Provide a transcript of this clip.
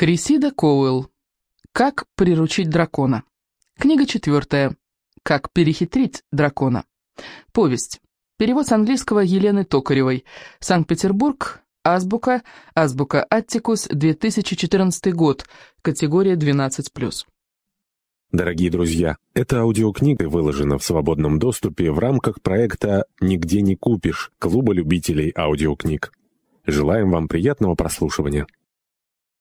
Крисида Коуэлл. Как приручить дракона. Книга четвертая. Как перехитрить дракона. Повесть. Перевод с английского Елены Токаревой. Санкт-Петербург. Азбука. Азбука Аттикус. 2014 год. Категория 12+. Дорогие друзья, эта аудиокнига выложена в свободном доступе в рамках проекта «Нигде не купишь» Клуба любителей аудиокниг. Желаем вам приятного прослушивания.